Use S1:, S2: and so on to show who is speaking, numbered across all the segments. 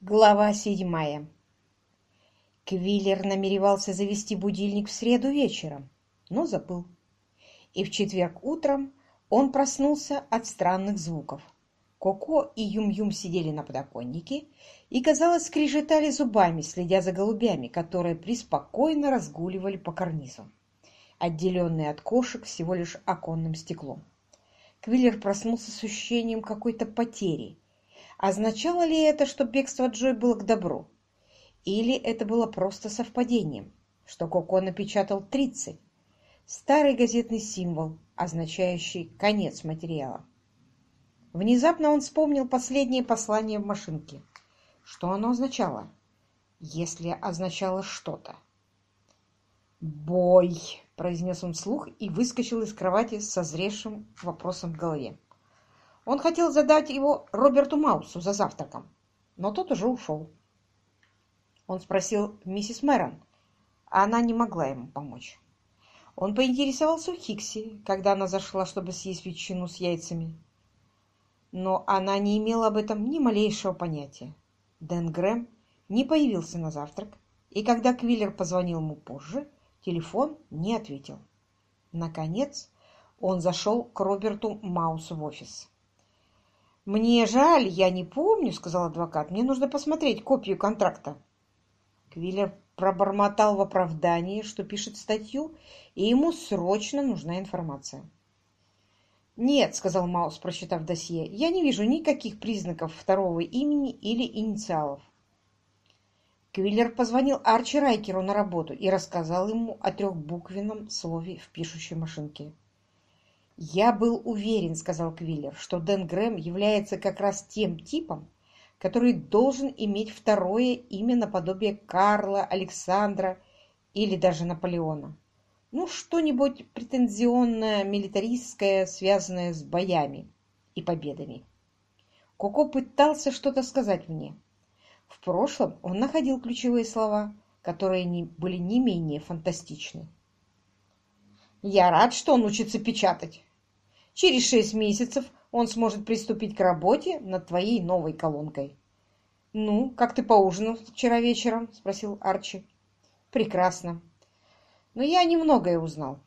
S1: Глава седьмая. Квиллер намеревался завести будильник в среду вечером, но забыл. И в четверг утром он проснулся от странных звуков. Коко и Юм-Юм сидели на подоконнике и, казалось, скрежетали зубами, следя за голубями, которые преспокойно разгуливали по карнизу, отделенные от кошек всего лишь оконным стеклом. Квиллер проснулся с ощущением какой-то потери – Означало ли это, что бегство Джой было к добру? Или это было просто совпадением, что Коко напечатал 30? Старый газетный символ, означающий конец материала. Внезапно он вспомнил последнее послание в машинке. Что оно означало? Если означало что-то. «Бой!» – произнес он вслух и выскочил из кровати с созревшим вопросом в голове. Он хотел задать его Роберту Маусу за завтраком, но тот уже ушел. Он спросил миссис Мэрон, а она не могла ему помочь. Он поинтересовался у Хикси, когда она зашла, чтобы съесть ветчину с яйцами. Но она не имела об этом ни малейшего понятия. Дэн Грэм не появился на завтрак, и когда Квиллер позвонил ему позже, телефон не ответил. Наконец, он зашел к Роберту Маусу в офис. «Мне жаль, я не помню», — сказал адвокат. «Мне нужно посмотреть копию контракта». Квиллер пробормотал в оправдании, что пишет статью, и ему срочно нужна информация. «Нет», — сказал Маус, прочитав досье, — «я не вижу никаких признаков второго имени или инициалов». Квиллер позвонил Арчи Райкеру на работу и рассказал ему о трехбуквенном слове в пишущей машинке. «Я был уверен, — сказал Квиллер, — что Дэн Грэм является как раз тем типом, который должен иметь второе имя наподобие Карла, Александра или даже Наполеона. Ну, что-нибудь претензионное, милитаристское, связанное с боями и победами. Коко пытался что-то сказать мне. В прошлом он находил ключевые слова, которые не, были не менее фантастичны. «Я рад, что он учится печатать», Через шесть месяцев он сможет приступить к работе над твоей новой колонкой. «Ну, как ты поужинал вчера вечером?» – спросил Арчи. «Прекрасно. Но я немногое узнал.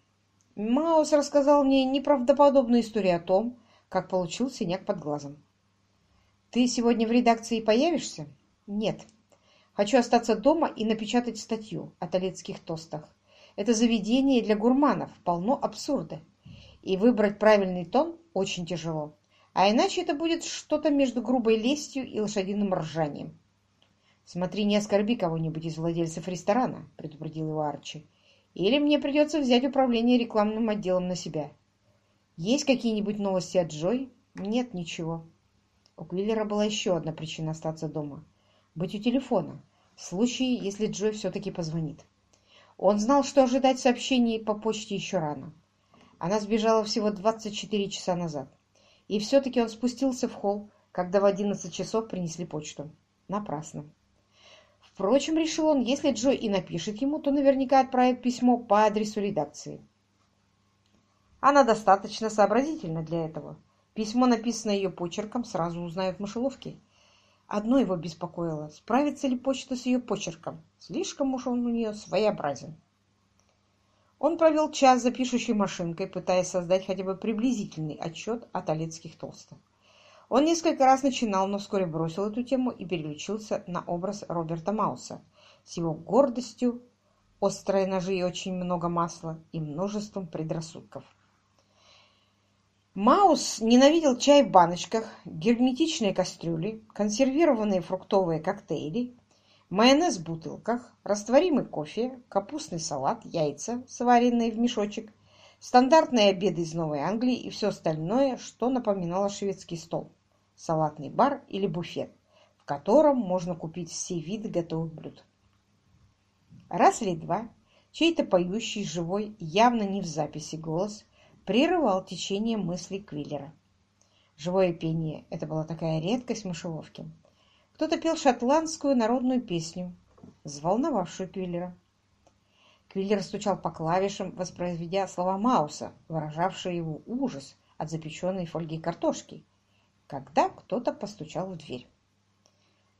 S1: Маус рассказал мне неправдоподобную историю о том, как получил синяк под глазом. Ты сегодня в редакции появишься? Нет. Хочу остаться дома и напечатать статью о талецких тостах. Это заведение для гурманов, полно абсурда и выбрать правильный тон очень тяжело. А иначе это будет что-то между грубой лестью и лошадиным ржанием. «Смотри, не оскорби кого-нибудь из владельцев ресторана», — предупредил его Арчи. «Или мне придется взять управление рекламным отделом на себя. Есть какие-нибудь новости от Джой?» «Нет, ничего». У Квиллера была еще одна причина остаться дома. Быть у телефона, в случае, если Джой все-таки позвонит. Он знал, что ожидать сообщений по почте еще рано. Она сбежала всего 24 часа назад. И все-таки он спустился в холл, когда в 11 часов принесли почту. Напрасно. Впрочем, решил он, если Джо и напишет ему, то наверняка отправит письмо по адресу редакции. Она достаточно сообразительна для этого. Письмо, написанное ее почерком, сразу узнают в мышеловке. Одно его беспокоило, справится ли почта с ее почерком. Слишком уж он у нее своеобразен. Он провел час за пишущей машинкой, пытаясь создать хотя бы приблизительный отчет о талецких толстых. Он несколько раз начинал, но вскоре бросил эту тему и переключился на образ Роберта Мауса с его гордостью, острые ножи и очень много масла и множеством предрассудков. Маус ненавидел чай в баночках, герметичные кастрюли, консервированные фруктовые коктейли, майонез в бутылках, растворимый кофе, капустный салат, яйца, сваренные в мешочек, стандартные обеды из Новой Англии и все остальное, что напоминало шведский стол, салатный бар или буфет, в котором можно купить все виды готовых блюд. Раз или два чей-то поющий, живой, явно не в записи голос прерывал течение мыслей Квиллера. Живое пение – это была такая редкость в мышеловке. Кто-то пел шотландскую народную песню, взволновавшую Квиллера. Квиллер стучал по клавишам, воспроизведя слова Мауса, выражавшие его ужас от запеченной фольги картошки, когда кто-то постучал в дверь.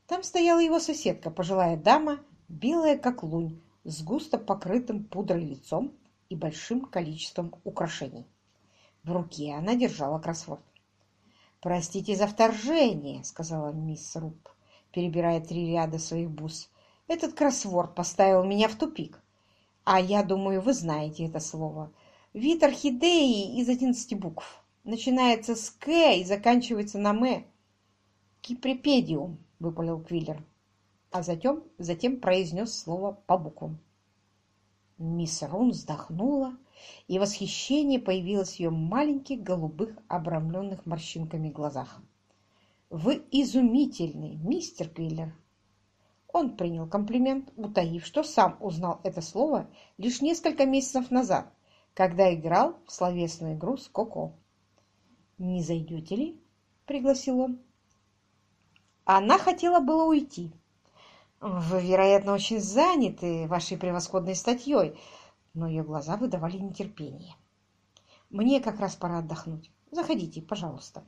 S1: Там стояла его соседка, пожилая дама, белая как лунь, с густо покрытым пудрой лицом и большим количеством украшений. В руке она держала кроссворд. «Простите за вторжение», — сказала мисс Руб, перебирая три ряда своих бус. «Этот кроссворд поставил меня в тупик. А я думаю, вы знаете это слово. Вид орхидеи из одиннадцати букв. Начинается с «К» и заканчивается на «М». «Киприпедиум», — выпалил Квиллер, а затем, затем произнес слово по буквам. Мисс Рун вздохнула, и восхищение появилось в ее маленьких голубых, обрамленных морщинками глазах. «Вы изумительный, мистер Квиллер!» Он принял комплимент, утаив, что сам узнал это слово лишь несколько месяцев назад, когда играл в словесную игру с Коко. «Не зайдете ли?» — пригласил он. Она хотела было уйти. «Вы, вероятно, очень заняты вашей превосходной статьей», но ее глаза выдавали нетерпение. «Мне как раз пора отдохнуть. Заходите, пожалуйста».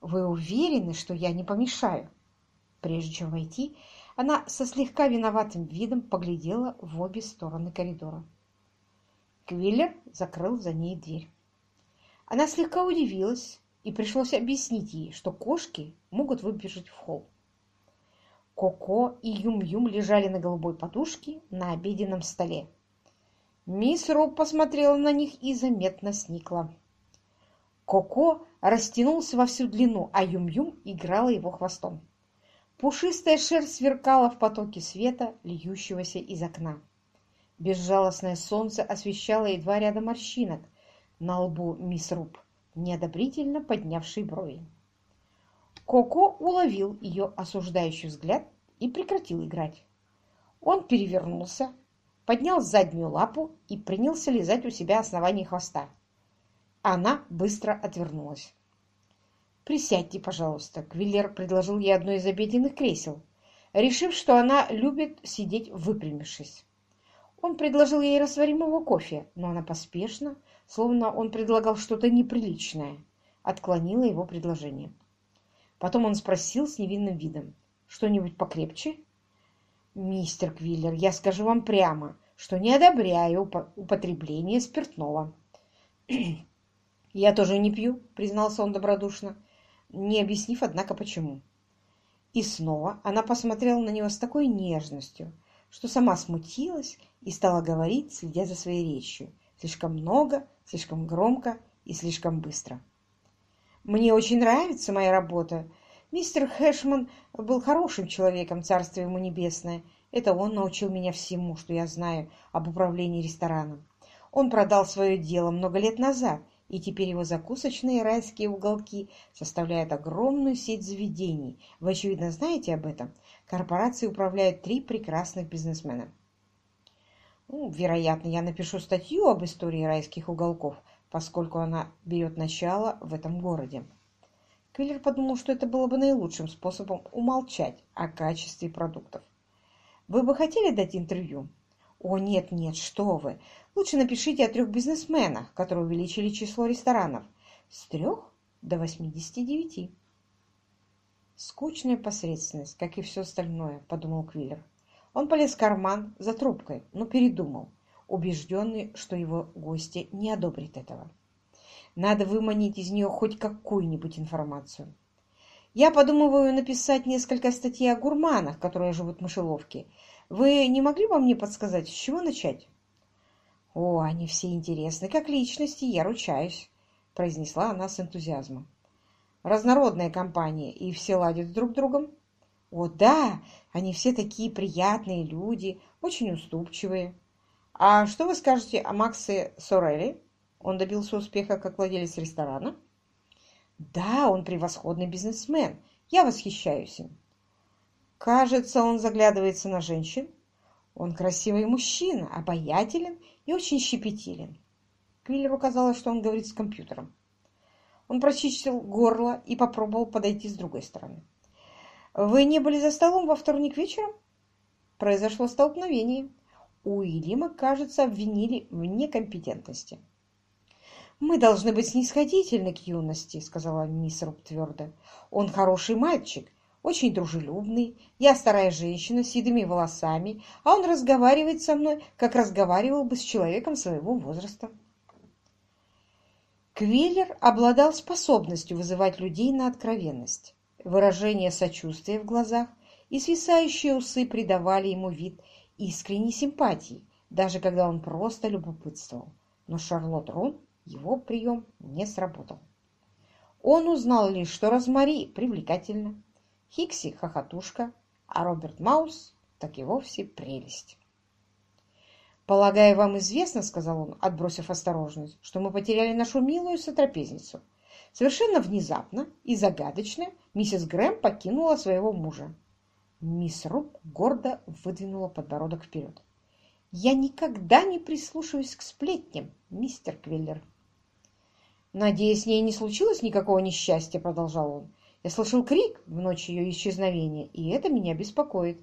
S1: «Вы уверены, что я не помешаю?» Прежде чем войти, она со слегка виноватым видом поглядела в обе стороны коридора. Квиллер закрыл за ней дверь. Она слегка удивилась, и пришлось объяснить ей, что кошки могут выбежать в холл. Коко и Юм-Юм лежали на голубой подушке на обеденном столе. Мисс Роб посмотрела на них и заметно сникла. Коко растянулся во всю длину, а Юм-Юм играла его хвостом. Пушистая шерсть сверкала в потоке света, льющегося из окна. Безжалостное солнце освещало едва ряда морщинок на лбу мисс Руб, неодобрительно поднявшей брови. Коко уловил ее осуждающий взгляд и прекратил играть. Он перевернулся, поднял заднюю лапу и принялся лизать у себя основание хвоста. Она быстро отвернулась. «Присядьте, пожалуйста», — Квиллер предложил ей одно из обеденных кресел, решив, что она любит сидеть выпрямившись. Он предложил ей растворимого кофе, но она поспешно, словно он предлагал что-то неприличное, отклонила его предложение. Потом он спросил с невинным видом, «Что-нибудь покрепче?» «Мистер Квиллер, я скажу вам прямо, что не одобряю употребление спиртного». «Я тоже не пью», — признался он добродушно, не объяснив, однако, почему. И снова она посмотрела на него с такой нежностью, что сама смутилась и стала говорить, следя за своей речью, слишком много, слишком громко и слишком быстро. «Мне очень нравится моя работа. Мистер Хэшман был хорошим человеком, царствие ему небесное. Это он научил меня всему, что я знаю об управлении рестораном. Он продал свое дело много лет назад, и теперь его закусочные райские уголки составляют огромную сеть заведений. Вы, очевидно, знаете об этом. Корпорацией управляют три прекрасных бизнесмена. Ну, вероятно, я напишу статью об истории райских уголков, поскольку она берет начало в этом городе. Квиллер подумал, что это было бы наилучшим способом умолчать о качестве продуктов. «Вы бы хотели дать интервью?» «О, нет, нет, что вы! Лучше напишите о трех бизнесменах, которые увеличили число ресторанов с трех до восьмидесяти девяти». «Скучная посредственность, как и все остальное», — подумал Квиллер. Он полез в карман за трубкой, но передумал, убежденный, что его гости не одобрят этого. Надо выманить из нее хоть какую-нибудь информацию. Я подумываю написать несколько статей о гурманах, которые живут в мышеловке. Вы не могли бы мне подсказать, с чего начать? О, они все интересны, как личности, я ручаюсь, произнесла она с энтузиазмом. Разнородная компания, и все ладят друг с другом. О, да, они все такие приятные люди, очень уступчивые. А что вы скажете о Максе Сорелли? Он добился успеха как владелец ресторана? Да, он превосходный бизнесмен. Я восхищаюсь им. Кажется, он заглядывается на женщин. Он красивый мужчина, обаятелен и очень щепетилен. Квиллеру казалось, что он говорит с компьютером. Он прочистил горло и попробовал подойти с другой стороны. «Вы не были за столом во вторник вечером?» Произошло столкновение. Уильяма, кажется, обвинили в некомпетентности. «Мы должны быть снисходительны к юности», — сказала мисс Руб твердо. «Он хороший мальчик, очень дружелюбный, я старая женщина с седыми волосами, а он разговаривает со мной, как разговаривал бы с человеком своего возраста. Квиллер обладал способностью вызывать людей на откровенность. Выражение сочувствия в глазах и свисающие усы придавали ему вид искренней симпатии, даже когда он просто любопытствовал. Но Шарлотт Рун его прием не сработал. Он узнал лишь, что Розмари привлекательна, Хикси — хохотушка, а Роберт Маус так и вовсе прелесть. «Полагаю, вам известно, — сказал он, отбросив осторожность, — что мы потеряли нашу милую сотрапезницу. Совершенно внезапно и загадочно миссис Грэм покинула своего мужа. Мисс Руб гордо выдвинула подбородок вперед. «Я никогда не прислушиваюсь к сплетням, мистер Квиллер». «Надеюсь, с ней не случилось никакого несчастья», — продолжал он. «Я слышал крик в ночь ее исчезновения, и это меня беспокоит».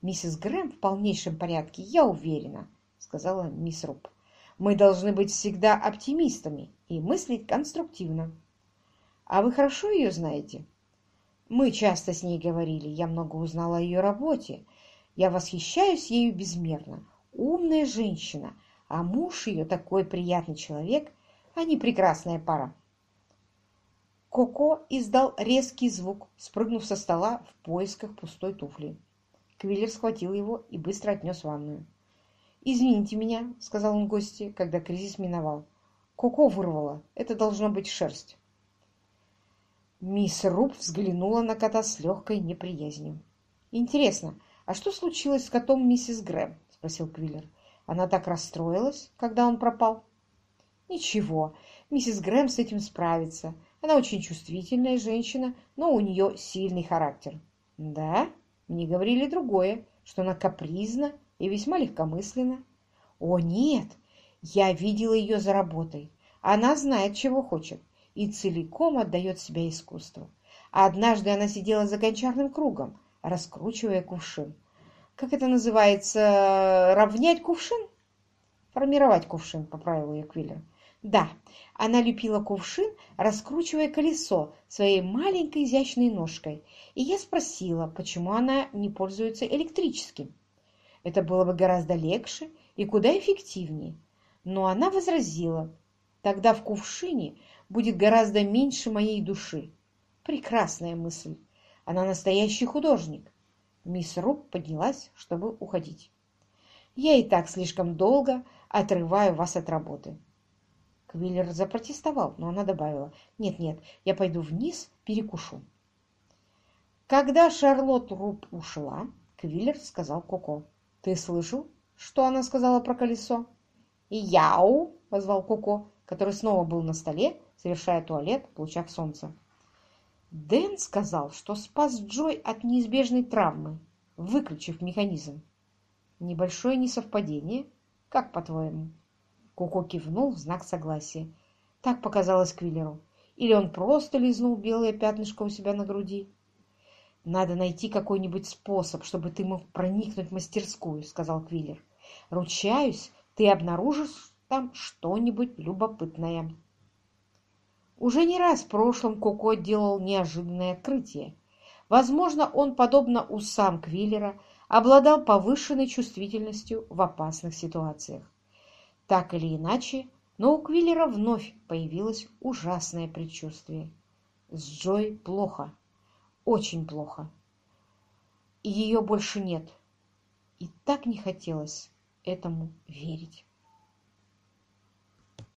S1: «Миссис Грэм в полнейшем порядке, я уверена», — сказала мисс Руб. «Мы должны быть всегда оптимистами и мыслить конструктивно». «А вы хорошо ее знаете?» «Мы часто с ней говорили, я много узнала о ее работе. Я восхищаюсь ею безмерно. Умная женщина, а муж ее такой приятный человек, они прекрасная пара. Коко издал резкий звук, спрыгнув со стола в поисках пустой туфли. Квиллер схватил его и быстро отнес ванную. «Извините меня», — сказал он гости, когда кризис миновал. «Коко вырвало. Это должно быть шерсть». Мисс Руб взглянула на кота с легкой неприязнью. «Интересно, а что случилось с котом миссис Грэм?» — спросил Квиллер. «Она так расстроилась, когда он пропал?» Ничего, миссис Грэм с этим справится. Она очень чувствительная женщина, но у нее сильный характер. Да, мне говорили другое, что она капризна и весьма легкомысленна. О, нет, я видела ее за работой. Она знает, чего хочет, и целиком отдает себя искусству. А однажды она сидела за гончарным кругом, раскручивая кувшин. Как это называется? Равнять кувшин? Формировать кувшин, поправил ее Квиллер. Да, она лепила кувшин, раскручивая колесо своей маленькой изящной ножкой, и я спросила, почему она не пользуется электрическим. Это было бы гораздо легче и куда эффективнее. Но она возразила, тогда в кувшине будет гораздо меньше моей души. Прекрасная мысль. Она настоящий художник. Мисс Руб поднялась, чтобы уходить. Я и так слишком долго отрываю вас от работы. Квиллер запротестовал, но она добавила, «Нет-нет, я пойду вниз, перекушу». Когда Шарлотт Руб ушла, Квиллер сказал Коко, «Ты слышал, что она сказала про колесо?» «Яу!» — позвал Коко, который снова был на столе, совершая туалет в лучах солнца. Дэн сказал, что спас Джой от неизбежной травмы, выключив механизм. Небольшое несовпадение, как по-твоему? Коко кивнул в знак согласия. Так показалось Квиллеру. Или он просто лизнул белое пятнышко у себя на груди. «Надо найти какой-нибудь способ, чтобы ты мог проникнуть в мастерскую», — сказал Квиллер. «Ручаюсь, ты обнаружишь там что-нибудь любопытное». Уже не раз в прошлом Коко делал неожиданное открытие. Возможно, он, подобно усам Квиллера, обладал повышенной чувствительностью в опасных ситуациях. Так или иначе, но у Квиллера вновь появилось ужасное предчувствие. С Джой плохо, очень плохо. И ее больше нет. И так не хотелось этому верить.